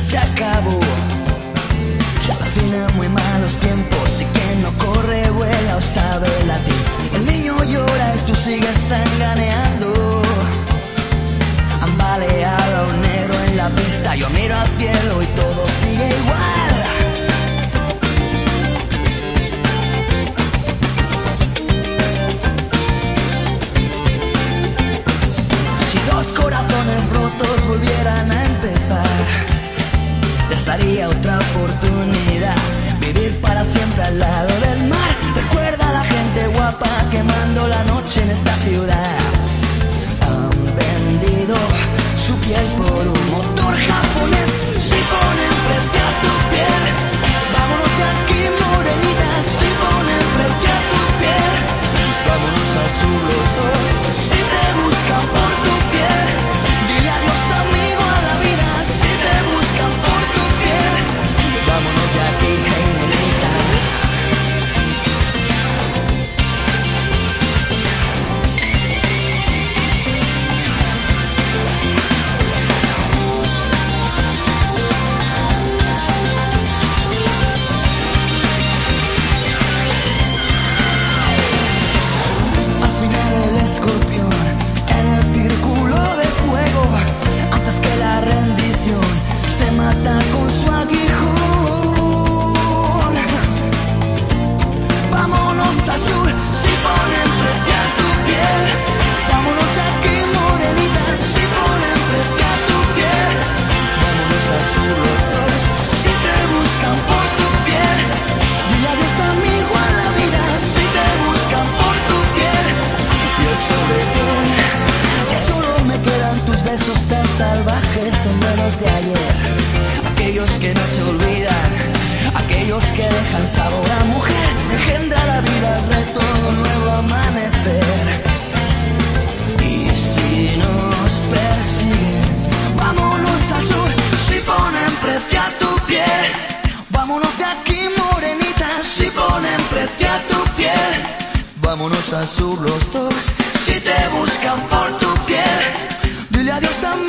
se acabó. Se avecinan muy malos tiempos y quien no corre vuela o sabe latir. El niño llora y tú sigues tanganeando. Han baleado a un negro en la pista, yo miro al cielo y todo sigue igual. Si dos corazones rotos volvieran a empezar, daría otra oportunidad. Vivir para siempre al lado del mar. Recuerda a la gente guapa quemando la noche en esta ciudad. Han vendido su piel por tan salvajes, sombreros de ayer. Aquellos que no se olvidan, aquellos que dejan sabor a mujer. Engendra la vida, reto, nuevo amanecer. Y si nos persiguen, vámonos al sur, si ponen precio a tu piel. Vámonos de aquí, morenita, si ponen precio a tu piel. Vámonos al sur los dos, si te buscan por tu piel. Dile adiós a la